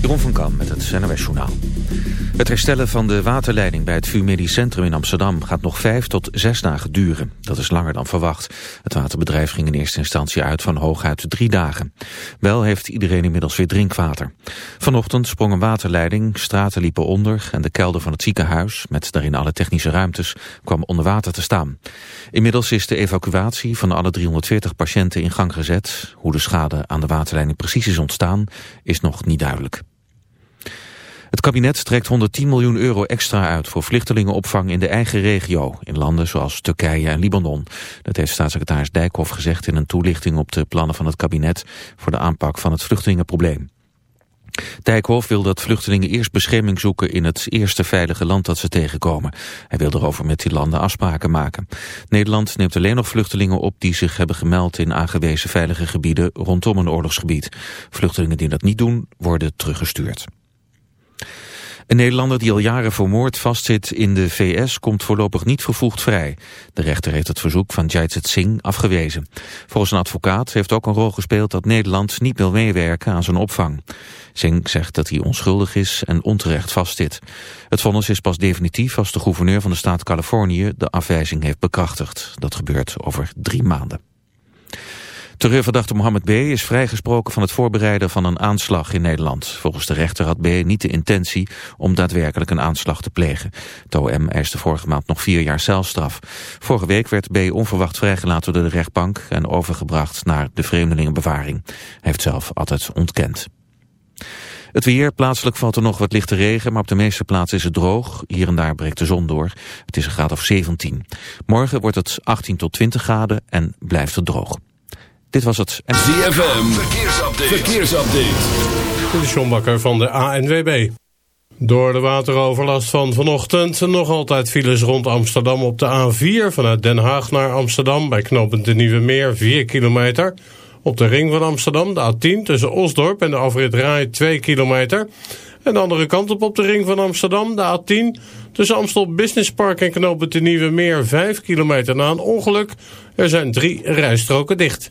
Jeroen van Kam met het NOS Journaal. Het herstellen van de waterleiding bij het VU Centrum in Amsterdam gaat nog vijf tot zes dagen duren. Dat is langer dan verwacht. Het waterbedrijf ging in eerste instantie uit van hooguit drie dagen. Wel heeft iedereen inmiddels weer drinkwater. Vanochtend sprong een waterleiding, straten liepen onder en de kelder van het ziekenhuis, met daarin alle technische ruimtes, kwam onder water te staan. Inmiddels is de evacuatie van alle 340 patiënten in gang gezet. Hoe de schade aan de waterleiding precies is ontstaan, is nog niet duidelijk. Het kabinet trekt 110 miljoen euro extra uit voor vluchtelingenopvang in de eigen regio, in landen zoals Turkije en Libanon. Dat heeft staatssecretaris Dijkhoff gezegd in een toelichting op de plannen van het kabinet voor de aanpak van het vluchtelingenprobleem. Dijkhoff wil dat vluchtelingen eerst bescherming zoeken in het eerste veilige land dat ze tegenkomen. Hij wil erover met die landen afspraken maken. Nederland neemt alleen nog vluchtelingen op die zich hebben gemeld in aangewezen veilige gebieden rondom een oorlogsgebied. Vluchtelingen die dat niet doen, worden teruggestuurd. Een Nederlander die al jaren voor moord vastzit in de VS komt voorlopig niet vervoegd vrij. De rechter heeft het verzoek van Jaitzet Singh afgewezen. Volgens een advocaat heeft ook een rol gespeeld dat Nederland niet wil meewerken aan zijn opvang. Singh zegt dat hij onschuldig is en onterecht vastzit. Het vonnis is pas definitief als de gouverneur van de staat Californië de afwijzing heeft bekrachtigd. Dat gebeurt over drie maanden. Terreurverdachte Mohammed B. is vrijgesproken van het voorbereiden van een aanslag in Nederland. Volgens de rechter had B. niet de intentie om daadwerkelijk een aanslag te plegen. Het OM eiste vorige maand nog vier jaar celstraf. Vorige week werd B. onverwacht vrijgelaten door de rechtbank en overgebracht naar de vreemdelingenbewaring. Hij heeft zelf altijd ontkend. Het weer, plaatselijk valt er nog wat lichte regen, maar op de meeste plaatsen is het droog. Hier en daar breekt de zon door. Het is een graad of 17. Morgen wordt het 18 tot 20 graden en blijft het droog. Dit was het. ZFM, verkeersupdate. verkeersupdate. De Sjombakker van de ANWB. Door de wateroverlast van vanochtend nog altijd files rond Amsterdam op de A4... vanuit Den Haag naar Amsterdam bij knooppunt de Nieuwe Meer 4 kilometer. Op de ring van Amsterdam de A10 tussen Osdorp en de afrit Rai 2 kilometer. En de andere kant op op de ring van Amsterdam de A10 tussen Amstel Business Park en knooppunt de Nieuwe Meer 5 kilometer na een ongeluk. Er zijn drie rijstroken dicht.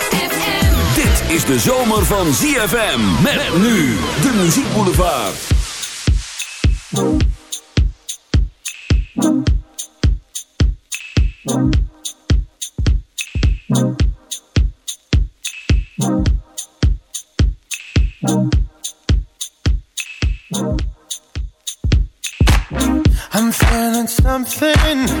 Is de zomer van ZFM. Met nu de muziekboulevard. I'm feeling something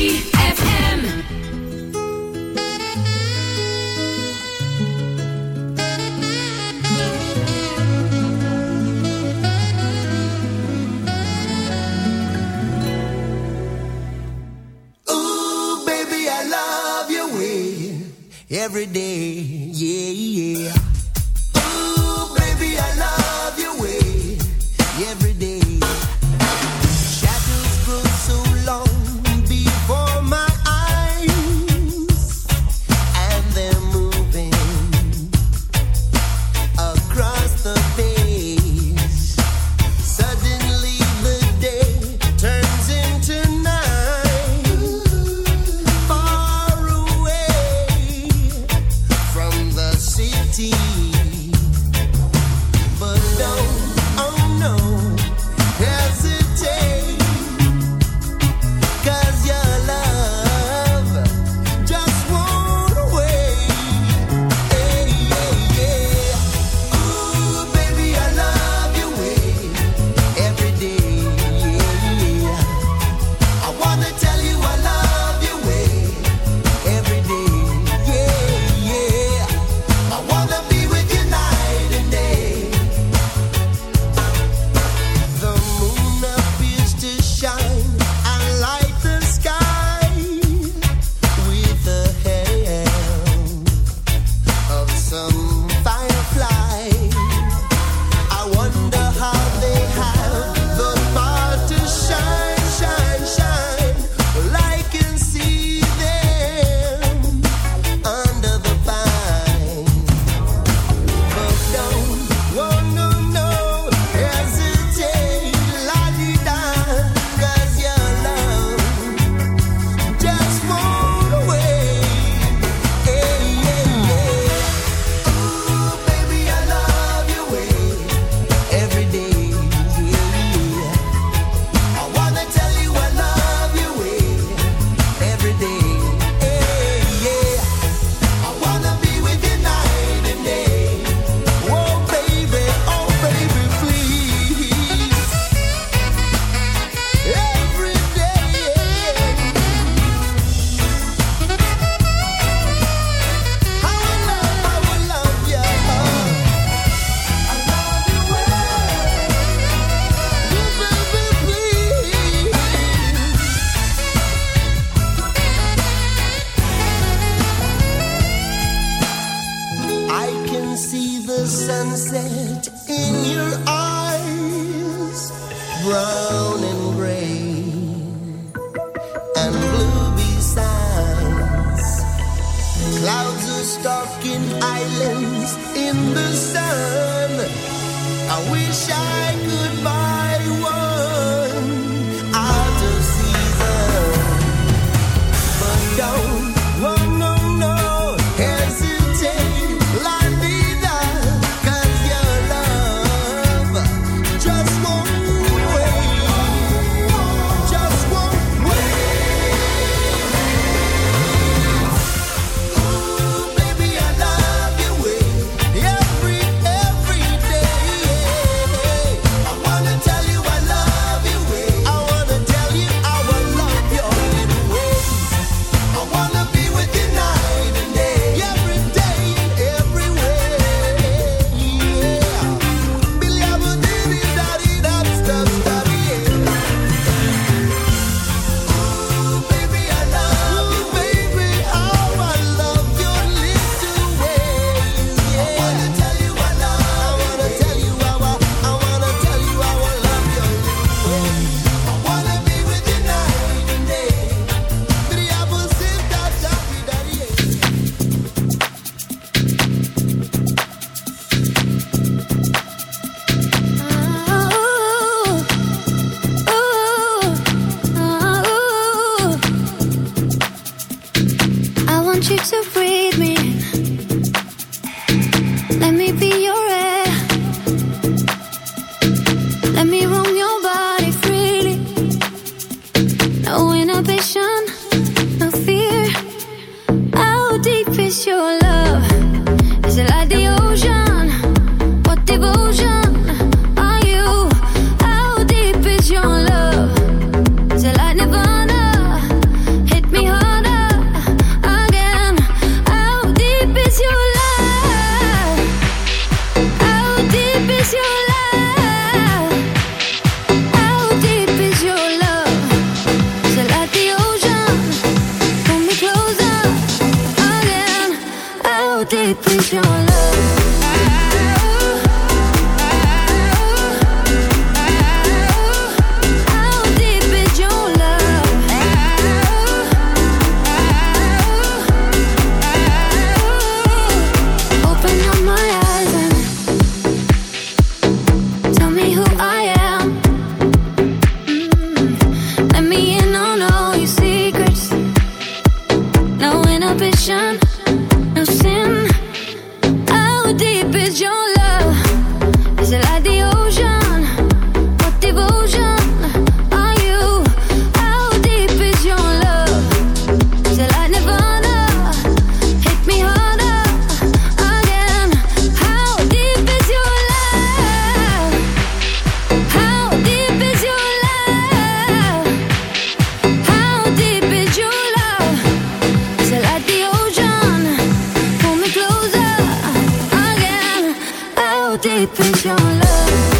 deep your love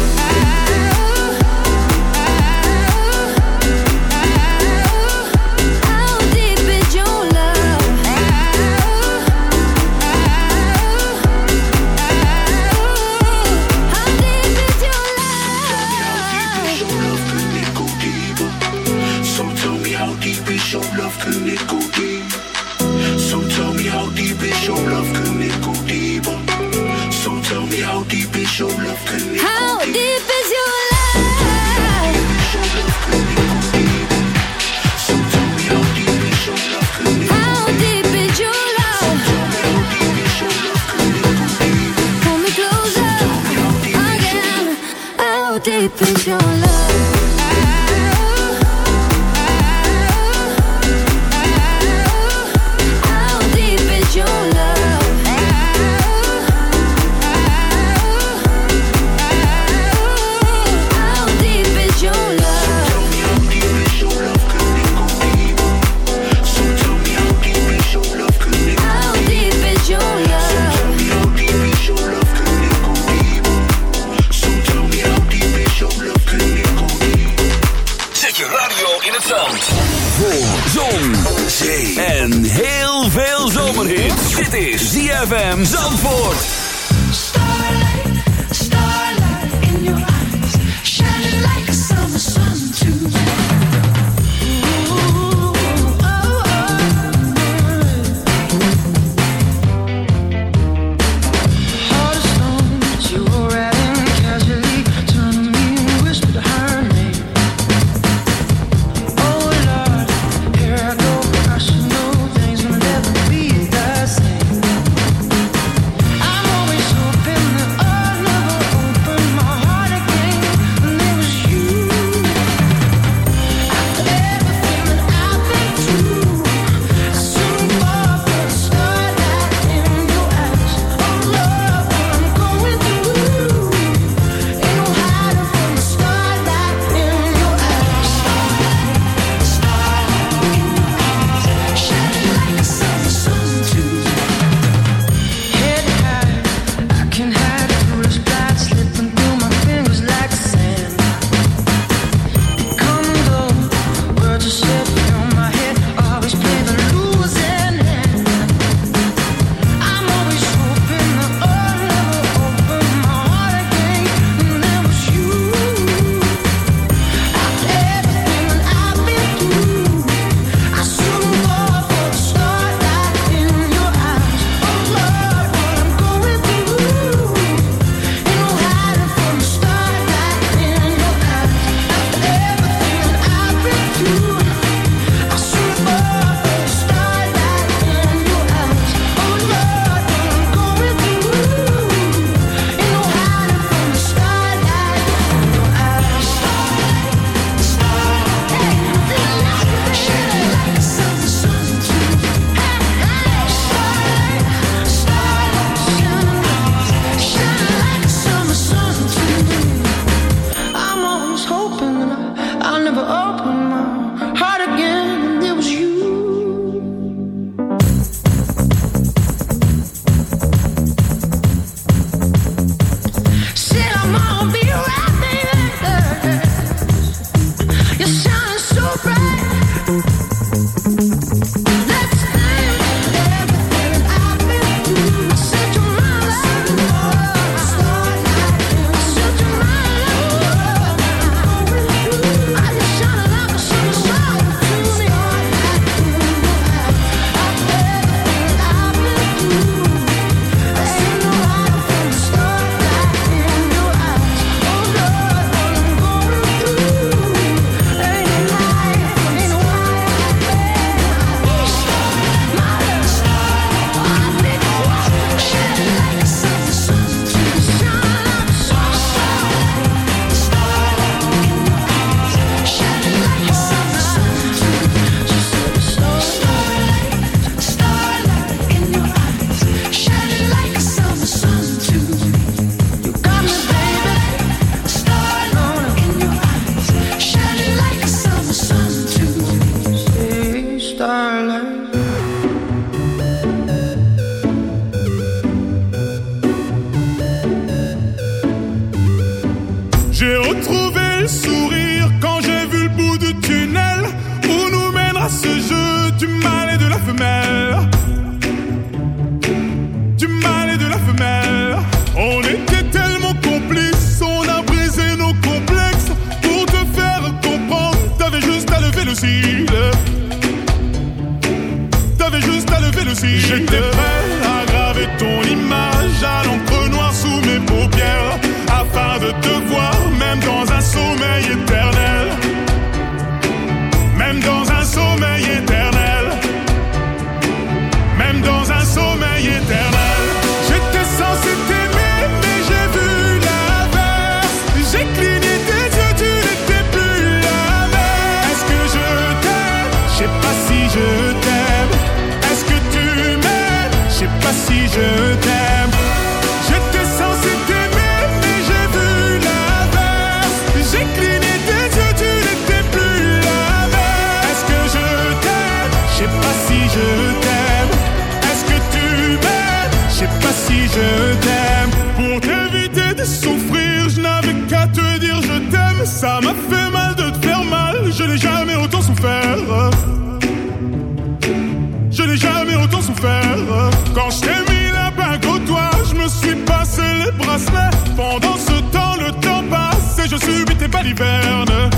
subis tes balivernes.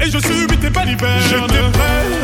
Et je subis tes balivernes. J'étais prêt.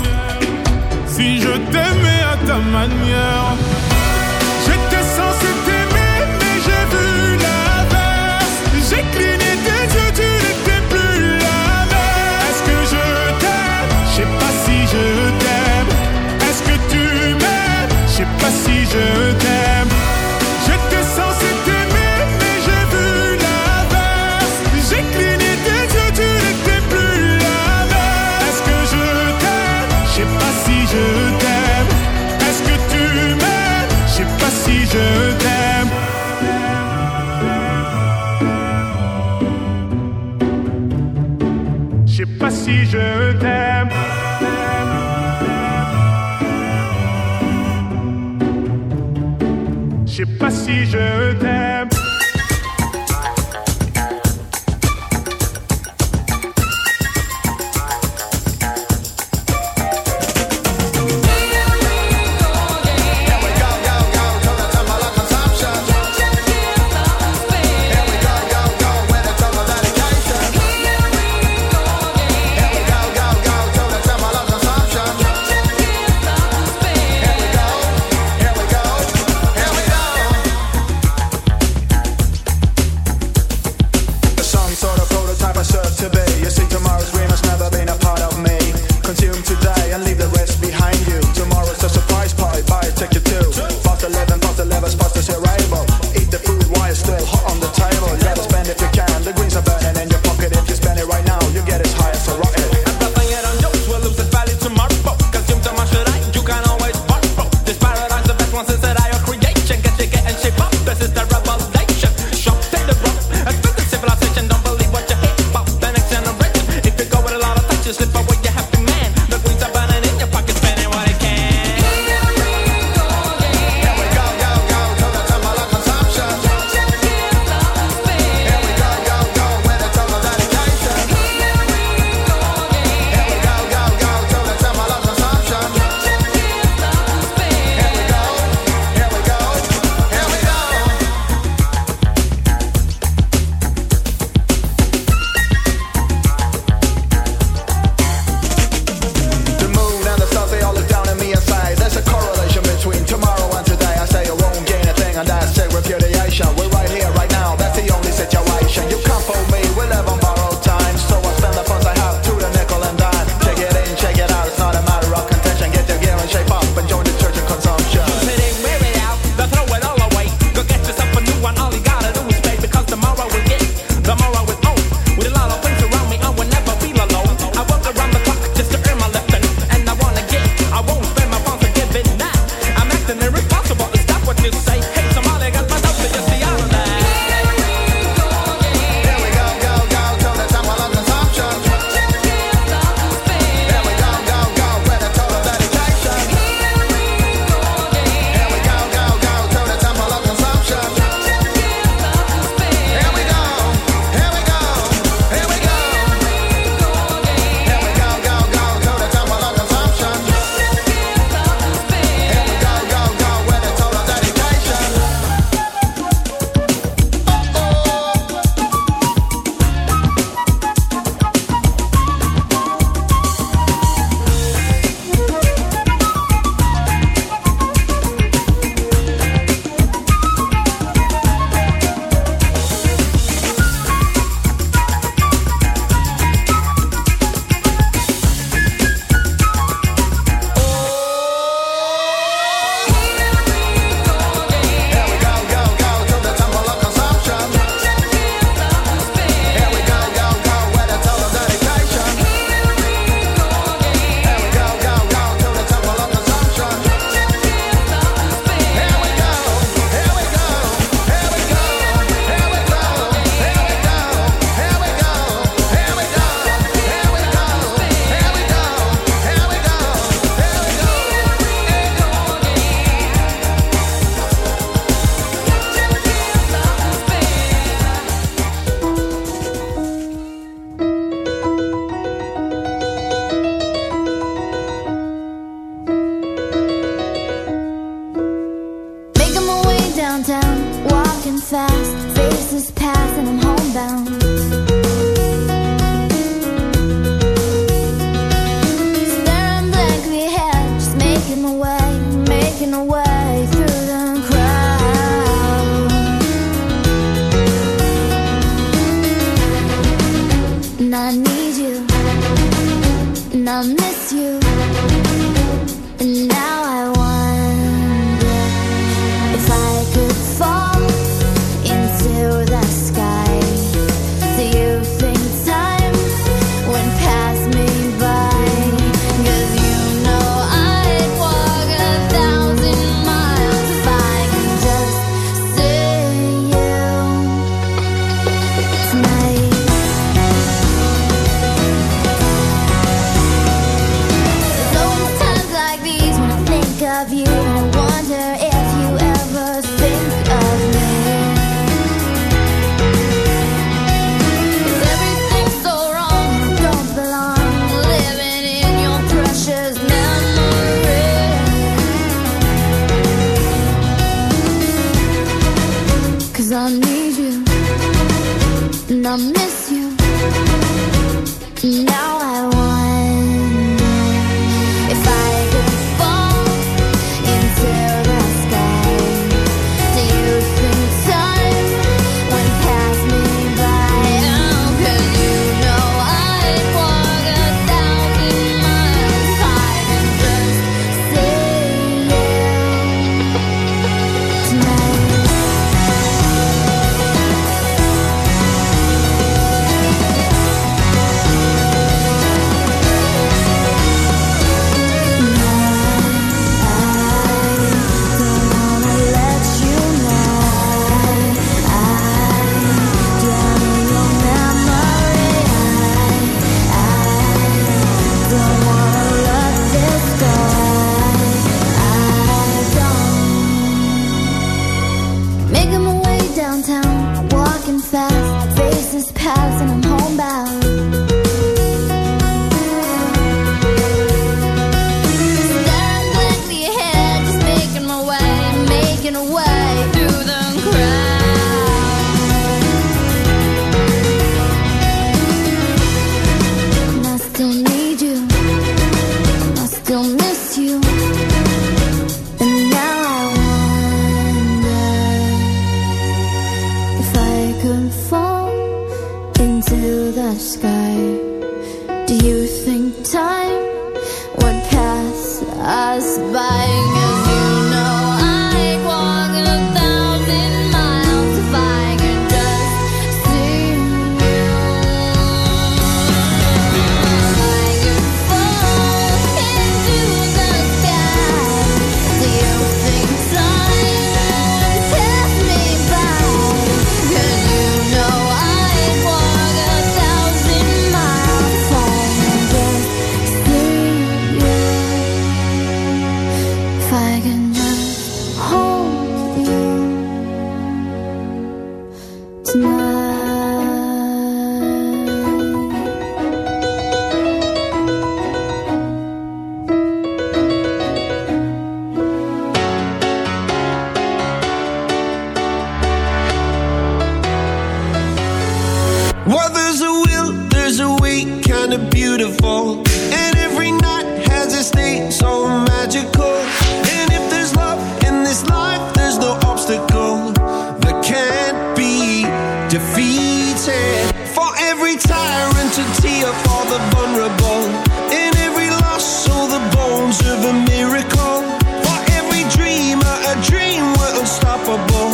si je t'aimais à ta manière. J'étais censé t'aimer, mais j'ai vu l'inverse. J'ai cligné des yeux, tu n'étais plus la même. Est-ce que je t'aime? Je sais pas si je t'aime. Est-ce que tu m'aimes? Je sais pas si je t'aime. si je t'aime. listen to my defeated. For every tyrant to tear for the vulnerable. In every loss, so the bones of a miracle. For every dreamer, a dream were unstoppable.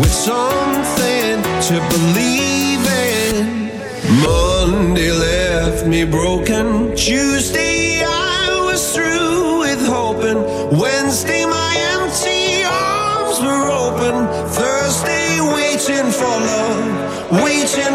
With something to believe in. Monday left me broken. Tuesday